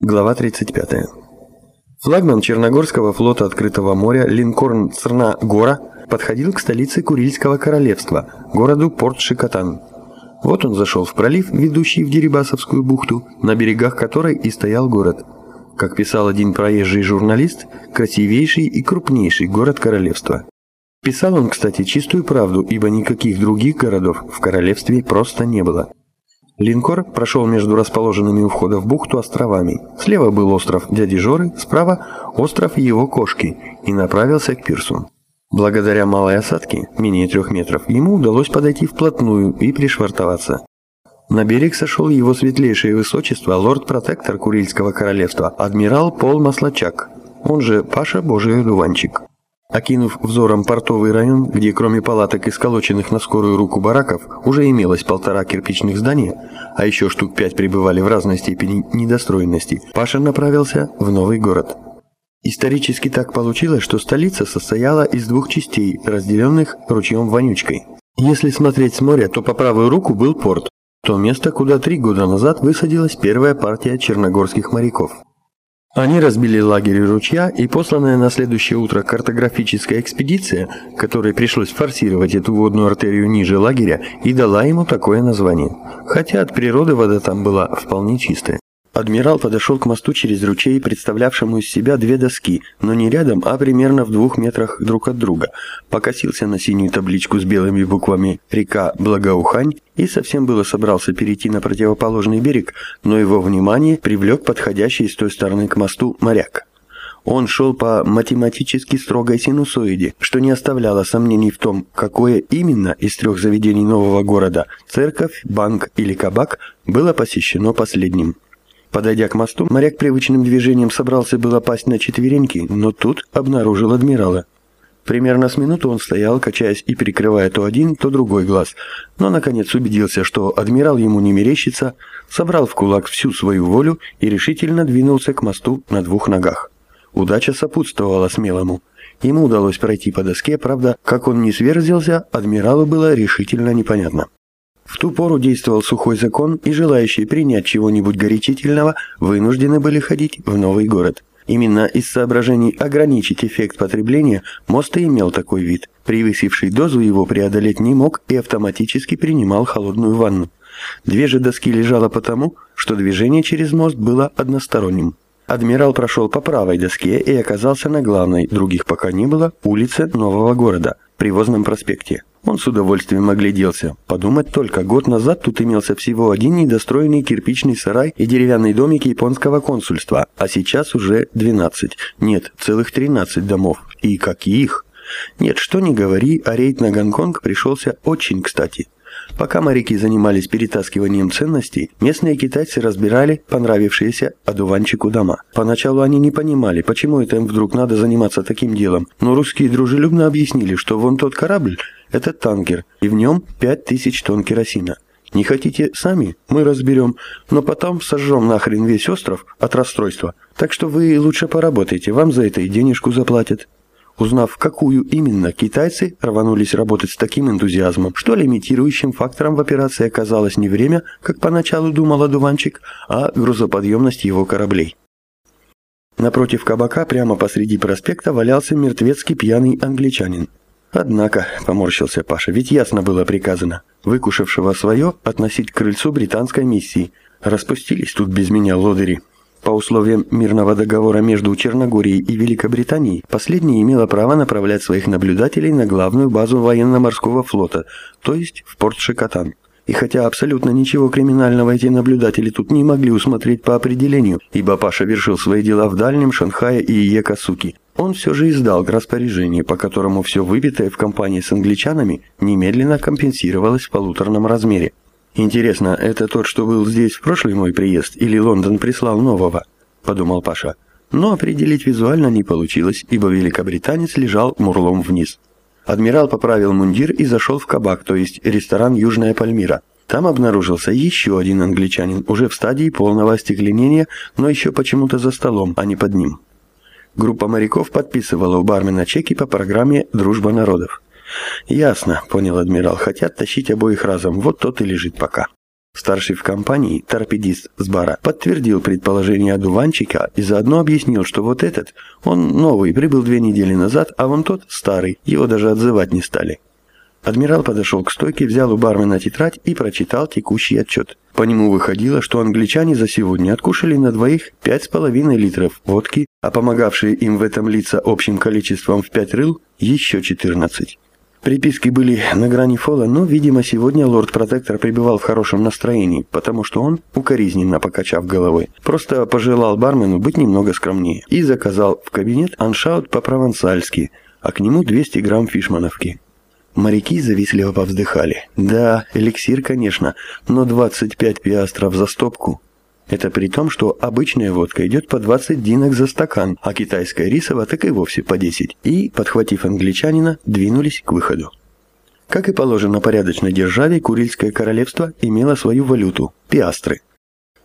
Глава 35. Флагман Черногорского флота открытого моря линкорн Црна-Гора подходил к столице Курильского королевства, городу Порт-Шикотан. Вот он зашел в пролив, ведущий в Дерибасовскую бухту, на берегах которой и стоял город. Как писал один проезжий журналист, красивейший и крупнейший город королевства. Писал он, кстати, чистую правду, ибо никаких других городов в королевстве просто не было. Линкор прошел между расположенными у входа в бухту островами. Слева был остров Дяди Жоры, справа – остров его кошки, и направился к пирсу. Благодаря малой осадке, менее трех метров, ему удалось подойти вплотную и пришвартоваться. На берег сошел его светлейшее высочество, лорд-протектор Курильского королевства, адмирал Пол Маслачак, он же Паша Божий Дуванчик. Окинув взором портовый район, где кроме палаток и сколоченных на скорую руку бараков уже имелось полтора кирпичных здания, а еще штук пять пребывали в разной степени недостроенности, Паша направился в новый город. Исторически так получилось, что столица состояла из двух частей, разделенных ручьем Вонючкой. Если смотреть с моря, то по правую руку был порт, то место, куда три года назад высадилась первая партия черногорских моряков. Они разбили лагерь ручья, и посланная на следующее утро картографическая экспедиция, которой пришлось форсировать эту водную артерию ниже лагеря, и дала ему такое название. Хотя от природы вода там была вполне чистая. Адмирал подошел к мосту через ручей, представлявшему из себя две доски, но не рядом, а примерно в двух метрах друг от друга. Покосился на синюю табличку с белыми буквами «Река Благоухань» и совсем было собрался перейти на противоположный берег, но его внимание привлек подходящий с той стороны к мосту моряк. Он шел по математически строгой синусоиде, что не оставляло сомнений в том, какое именно из трех заведений нового города – церковь, банк или кабак – было посещено последним. Подойдя к мосту, моряк привычным движением собрался было пасть на четвереньки, но тут обнаружил адмирала. Примерно с минуту он стоял, качаясь и перекрывая то один, то другой глаз, но наконец убедился, что адмирал ему не мерещится, собрал в кулак всю свою волю и решительно двинулся к мосту на двух ногах. Удача сопутствовала смелому. Ему удалось пройти по доске, правда, как он не сверзился, адмиралу было решительно непонятно. В ту пору действовал сухой закон, и желающие принять чего-нибудь горячительного вынуждены были ходить в новый город. Именно из соображений ограничить эффект потребления мост и имел такой вид. Превысивший дозу его преодолеть не мог и автоматически принимал холодную ванну. Две же доски лежало потому, что движение через мост было односторонним. Адмирал прошел по правой доске и оказался на главной, других пока не было, улице нового города, Привозном проспекте. Он с удовольствием огляделся. Подумать только, год назад тут имелся всего один недостроенный кирпичный сарай и деревянный домик японского консульства, а сейчас уже 12. Нет, целых 13 домов. И каких? Нет, что ни говори, а рейд на Гонконг пришелся очень кстати. Пока моряки занимались перетаскиванием ценностей, местные китайцы разбирали понравившиеся одуванчику дома. Поначалу они не понимали, почему это им вдруг надо заниматься таким делом, но русские дружелюбно объяснили, что вон тот корабль – это танкер, и в нем 5000 тонн керосина. Не хотите сами? Мы разберем, но потом сожжем нахрен весь остров от расстройства. Так что вы лучше поработайте, вам за это и денежку заплатят. Узнав, какую именно, китайцы рванулись работать с таким энтузиазмом, что лимитирующим фактором в операции оказалось не время, как поначалу думал одуванчик, а грузоподъемность его кораблей. Напротив кабака, прямо посреди проспекта, валялся мертвецкий пьяный англичанин. Однако, поморщился Паша, ведь ясно было приказано, выкушавшего свое относить к крыльцу британской миссии. Распустились тут без меня лодыри. По условиям мирного договора между Черногорией и Великобританией, последняя имела право направлять своих наблюдателей на главную базу военно-морского флота, то есть в порт Шикотан. И хотя абсолютно ничего криминального эти наблюдатели тут не могли усмотреть по определению, ибо Паша вершил свои дела в Дальнем, Шанхае и Якосуки, он все же издал распоряжение, по которому все выбитое в компании с англичанами немедленно компенсировалось в полуторном размере. «Интересно, это тот, что был здесь в прошлый мой приезд, или Лондон прислал нового?» – подумал Паша. Но определить визуально не получилось, ибо великобританец лежал мурлом вниз. Адмирал поправил мундир и зашел в кабак, то есть ресторан «Южная Пальмира». Там обнаружился еще один англичанин, уже в стадии полного остекленения, но еще почему-то за столом, а не под ним. Группа моряков подписывала у бармена чеки по программе «Дружба народов». «Ясно», — понял адмирал. «Хотят тащить обоих разом. Вот тот и лежит пока». Старший в компании, торпедист с бара, подтвердил предположение одуванчика и заодно объяснил, что вот этот, он новый, прибыл две недели назад, а вон тот старый, его даже отзывать не стали. Адмирал подошел к стойке, взял у бармена тетрадь и прочитал текущий отчет. По нему выходило, что англичане за сегодня откушали на двоих 5,5 литров водки, а помогавшие им в этом лица общим количеством в 5 рыл еще 14. Приписки были на грани фола, но, видимо, сегодня лорд-протектор пребывал в хорошем настроении, потому что он, укоризненно покачав головой, просто пожелал бармену быть немного скромнее и заказал в кабинет аншаут по-провансальски, а к нему 200 грамм фишмановки. Моряки завистливо повздыхали. Да, эликсир, конечно, но 25 пиастров за стопку. Это при том, что обычная водка идет по 20 динок за стакан, а китайская рисовая так и вовсе по 10. И, подхватив англичанина, двинулись к выходу. Как и положено порядочной державе, Курильское королевство имело свою валюту – пиастры.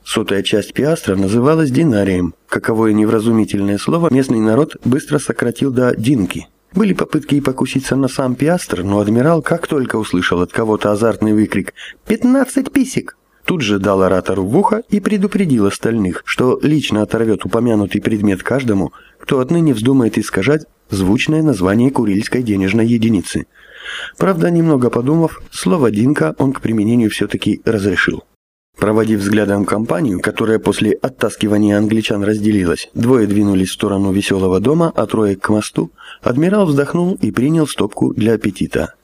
Сотая часть пиастра называлась динарием. Каковое невразумительное слово местный народ быстро сократил до «динки», были попытки и покуситься на сам пиастр, но адмирал, как только услышал от кого-то азартный выкрик «Пятнадцать писек!», тут же дал оратору в ухо и предупредил остальных, что лично оторвет упомянутый предмет каждому, кто отныне вздумает искажать звучное название курильской денежной единицы. Правда, немного подумав, слово «динка» он к применению все-таки разрешил. Проводив взглядом компанию, которая после оттаскивания англичан разделилась, двое двинулись в сторону веселого дома, а трое к мосту, адмирал вздохнул и принял стопку для аппетита.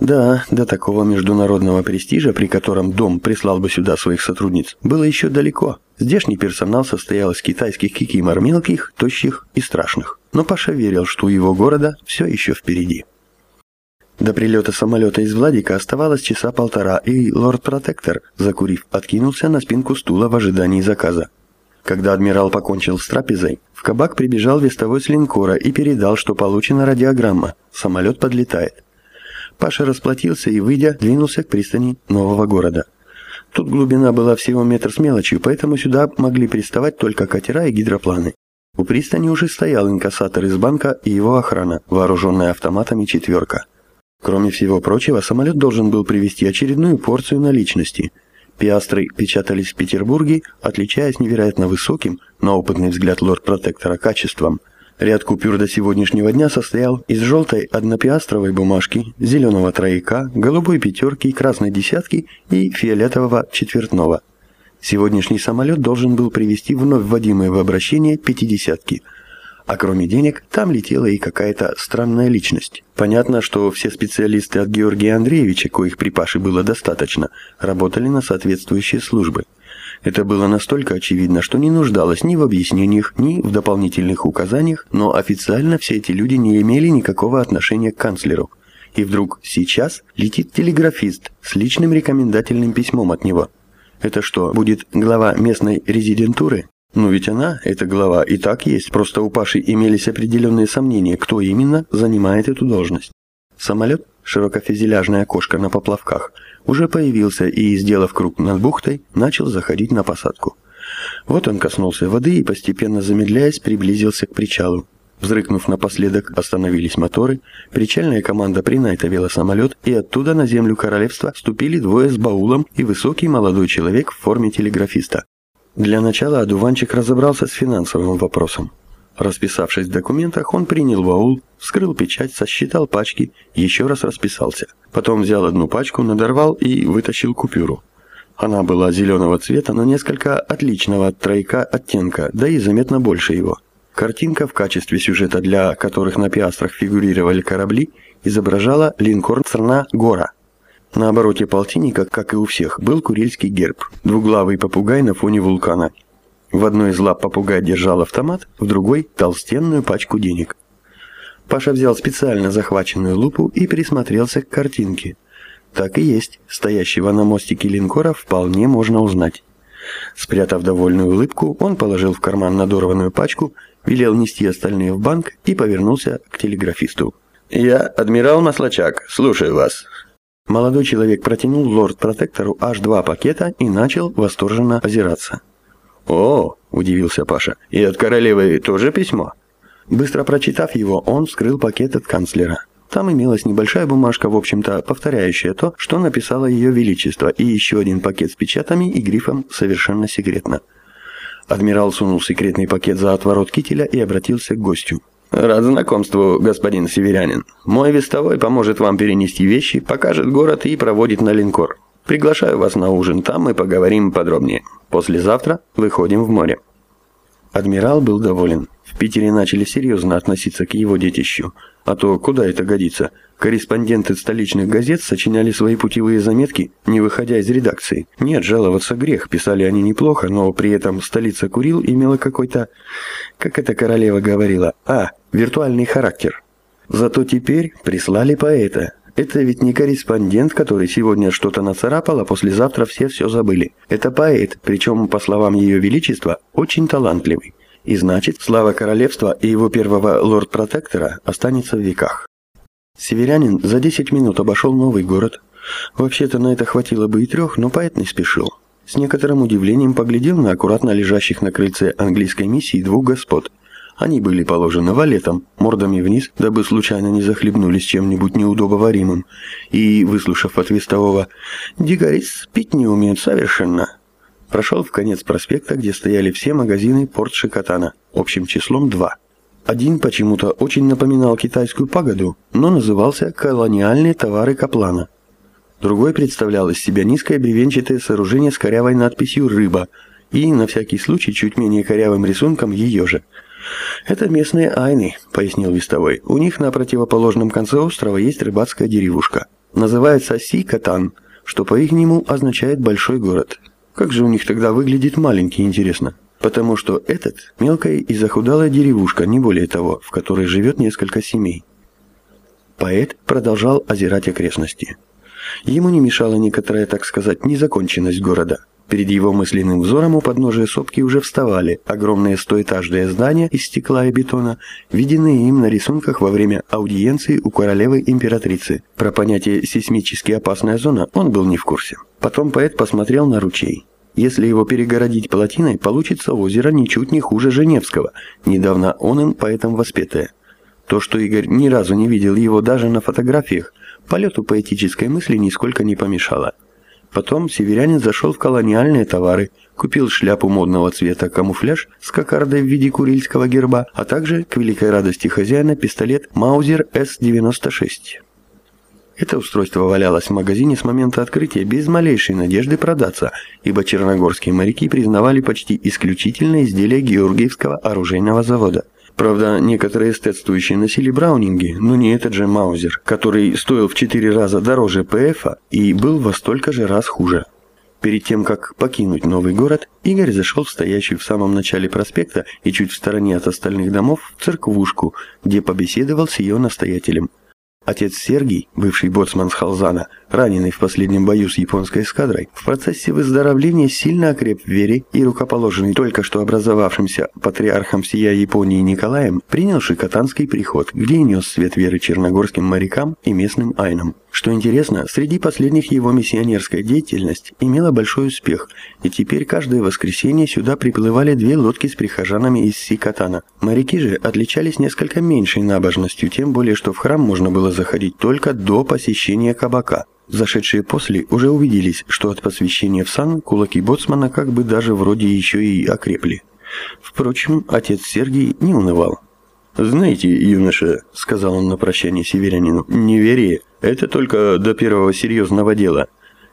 Да, до такого международного престижа, при котором дом прислал бы сюда своих сотрудниц, было еще далеко. Здешний персонал состоял из китайских кикимор мелких, тощих и страшных. Но Паша верил, что у его города все еще впереди. До прилета самолета из Владика оставалось часа полтора, и лорд-протектор, закурив, откинулся на спинку стула в ожидании заказа. Когда адмирал покончил с трапезой, в кабак прибежал вестовой с линкора и передал, что получена радиограмма. Самолет подлетает. Паша расплатился и, выйдя, двинулся к пристани нового города. Тут глубина была всего метр с мелочью, поэтому сюда могли приставать только катера и гидропланы. У пристани уже стоял инкассатор из банка и его охрана, вооруженная автоматами «четверка». Кроме всего прочего, самолет должен был привезти очередную порцию наличности. Пиастры печатались в Петербурге, отличаясь невероятно высоким, на опытный взгляд лорд-протектора, качеством. Ряд купюр до сегодняшнего дня состоял из желтой однопиастровой бумажки, зеленого трояка, голубой пятерки, красной десятки и фиолетового четвертного. Сегодняшний самолет должен был привезти вновь вводимые в обращение пятидесятки – а кроме денег, там летела и какая-то странная личность. Понятно, что все специалисты от Георгия Андреевича, коих при Паше было достаточно, работали на соответствующие службы. Это было настолько очевидно, что не нуждалось ни в объяснениях, ни в дополнительных указаниях, но официально все эти люди не имели никакого отношения к канцлеру. И вдруг сейчас летит телеграфист с личным рекомендательным письмом от него. Это что, будет глава местной резидентуры? Но ведь она, эта глава, и так есть, просто у Паши имелись определенные сомнения, кто именно занимает эту должность. Самолет, широкофюзеляжное окошко на поплавках, уже появился и, сделав круг над бухтой, начал заходить на посадку. Вот он коснулся воды и, постепенно замедляясь, приблизился к причалу. Взрыкнув напоследок, остановились моторы, причальная команда принайтовила самолет, и оттуда на землю королевства ступили двое с баулом и высокий молодой человек в форме телеграфиста. Для начала одуванчик разобрался с финансовым вопросом. Расписавшись в документах, он принял баул, вскрыл печать, сосчитал пачки, еще раз расписался. Потом взял одну пачку, надорвал и вытащил купюру. Она была зеленого цвета, но несколько отличного от тройка оттенка, да и заметно больше его. Картинка в качестве сюжета, для которых на пиастрах фигурировали корабли, изображала линкор Церна Гора – на обороте полтинника, как и у всех, был курильский герб – двуглавый попугай на фоне вулкана. В одной из лап попугай держал автомат, в другой – толстенную пачку денег. Паша взял специально захваченную лупу и присмотрелся к картинке. Так и есть, стоящего на мостике линкора вполне можно узнать. Спрятав довольную улыбку, он положил в карман надорванную пачку, велел нести остальные в банк и повернулся к телеграфисту. «Я адмирал Маслачак, слушаю вас», Молодой человек протянул лорд-протектору аж два пакета и начал восторженно озираться. «О!» – удивился Паша. «И от королевы тоже письмо?» Быстро прочитав его, он вскрыл пакет от канцлера. Там имелась небольшая бумажка, в общем-то, повторяющая то, что написало Ее Величество, и еще один пакет с печатами и грифом «Совершенно секретно». Адмирал сунул секретный пакет за отворот кителя и обратился к гостю. «Рад знакомству, господин северянин. Мой вестовой поможет вам перенести вещи, покажет город и проводит на линкор. Приглашаю вас на ужин, там мы поговорим подробнее. Послезавтра выходим в море». Адмирал был доволен. В Питере начали серьезно относиться к его детищу. А то куда это годится? Корреспонденты столичных газет сочиняли свои путевые заметки, не выходя из редакции. Нет, жаловаться грех, писали они неплохо, но при этом столица Курил имела какой-то, как эта королева говорила, а, виртуальный характер. Зато теперь прислали поэта, это ведь не корреспондент, который сегодня что-то нацарапал, а послезавтра все все забыли. Это поэт, причем, по словам Ее Величества, очень талантливый. И значит, слава королевства и его первого лорд-протектора останется в веках. Северянин за 10 минут обошел новый город. Вообще-то на это хватило бы и трех, но поэт не спешил. С некоторым удивлением поглядел на аккуратно лежащих на крыльце английской миссии двух господ – они были положены валетом, мордами вниз, дабы случайно не захлебнулись чем-нибудь неудобоваримым, и, выслушав от вестового «Дикарис пить не умеют совершенно», прошел в конец проспекта, где стояли все магазины порт Шикотана, общим числом два. Один почему-то очень напоминал китайскую пагоду, но назывался «Колониальные товары Каплана». Другой представлял из себя низкое бревенчатое сооружение с корявой надписью «Рыба» и, на всякий случай, чуть менее корявым рисунком ее же – «Это местные айны», — пояснил Вестовой. «У них на противоположном конце острова есть рыбацкая деревушка. Называется Си-Катан, что по-ихнему означает «большой город». Как же у них тогда выглядит маленький, интересно? Потому что этот – мелкая и захудалая деревушка, не более того, в которой живет несколько семей. Поэт продолжал озирать окрестности. Ему не мешала некоторая, так сказать, незаконченность города – Перед его мысленным взором у подножия сопки уже вставали огромные стоэтажные здания из стекла и бетона, виденные им на рисунках во время аудиенции у королевы-императрицы. Про понятие «сейсмически опасная зона» он был не в курсе. Потом поэт посмотрел на ручей. Если его перегородить плотиной, получится озеро ничуть не хуже Женевского. Недавно он им поэтом воспетое. То, что Игорь ни разу не видел его даже на фотографиях, полету поэтической мысли нисколько не помешало. Потом северянин зашел в колониальные товары, купил шляпу модного цвета камуфляж с кокардой в виде курильского герба, а также, к великой радости хозяина, пистолет Маузер С-96. Это устройство валялось в магазине с момента открытия без малейшей надежды продаться, ибо черногорские моряки признавали почти исключительно изделия Георгиевского оружейного завода. Правда, некоторые эстетствующие носили браунинги, но не этот же Маузер, который стоил в четыре раза дороже ПФа и был во столько же раз хуже. Перед тем, как покинуть новый город, Игорь зашел в стоящую в самом начале проспекта и чуть в стороне от остальных домов церквушку, где побеседовал с ее настоятелем – Отец Сергий, бывший боцман с Халзана, раненый в последнем бою с японской эскадрой, в процессе выздоровления сильно окреп в вере и рукоположенный только что образовавшимся патриархом всея Японии Николаем, принял шикотанский приход, где и нес свет веры черногорским морякам и местным айнам. Что интересно, среди последних его миссионерская деятельность имела большой успех, и теперь каждое воскресенье сюда приплывали две лодки с прихожанами из Сикатана. Моряки же отличались несколько меньшей набожностью, тем более что в храм можно было заходить только до посещения кабака. Зашедшие после уже увиделись, что от посвящения в сан кулаки боцмана как бы даже вроде еще и окрепли. Впрочем, отец Сергий не унывал. «Знаете, юноша», — сказал он на прощание северянину, — «неверие — это только до первого серьезного дела.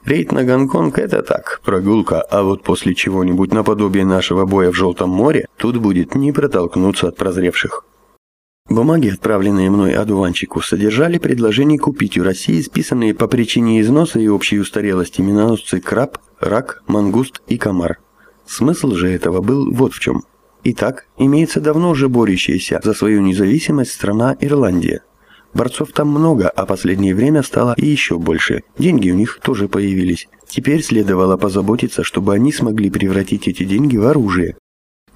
Рейд на Гонконг — это так, прогулка, а вот после чего-нибудь наподобие нашего боя в Желтом море тут будет не протолкнуться от прозревших». Бумаги, отправленные мной одуванчику, содержали предложение купить у России списанные по причине износа и общей устарелости миноносцы краб, рак, мангуст и комар. Смысл же этого был вот в чем – Итак, имеется давно уже борющаяся за свою независимость страна Ирландия. Борцов там много, а последнее время стало и еще больше. Деньги у них тоже появились. Теперь следовало позаботиться, чтобы они смогли превратить эти деньги в оружие.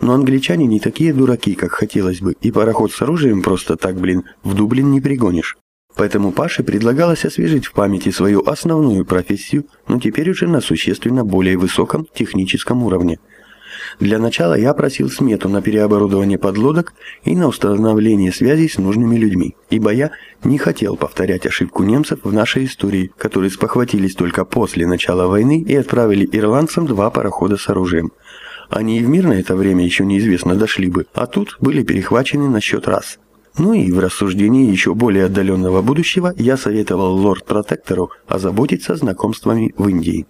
Но англичане не такие дураки, как хотелось бы, и пароход с оружием просто так, блин, в Дублин не пригонишь. Поэтому Паше предлагалось освежить в памяти свою основную профессию, но теперь уже на существенно более высоком техническом уровне – Для начала я просил смету на переоборудование подлодок и на установление связей с нужными людьми, ибо я не хотел повторять ошибку немцев в нашей истории, которые спохватились только после начала войны и отправили ирландцам два парохода с оружием. Они и в мирное это время еще неизвестно дошли бы, а тут были перехвачены на счет раз. Ну и в рассуждении еще более отдаленного будущего я советовал лорд-протектору озаботиться знакомствами в Индии.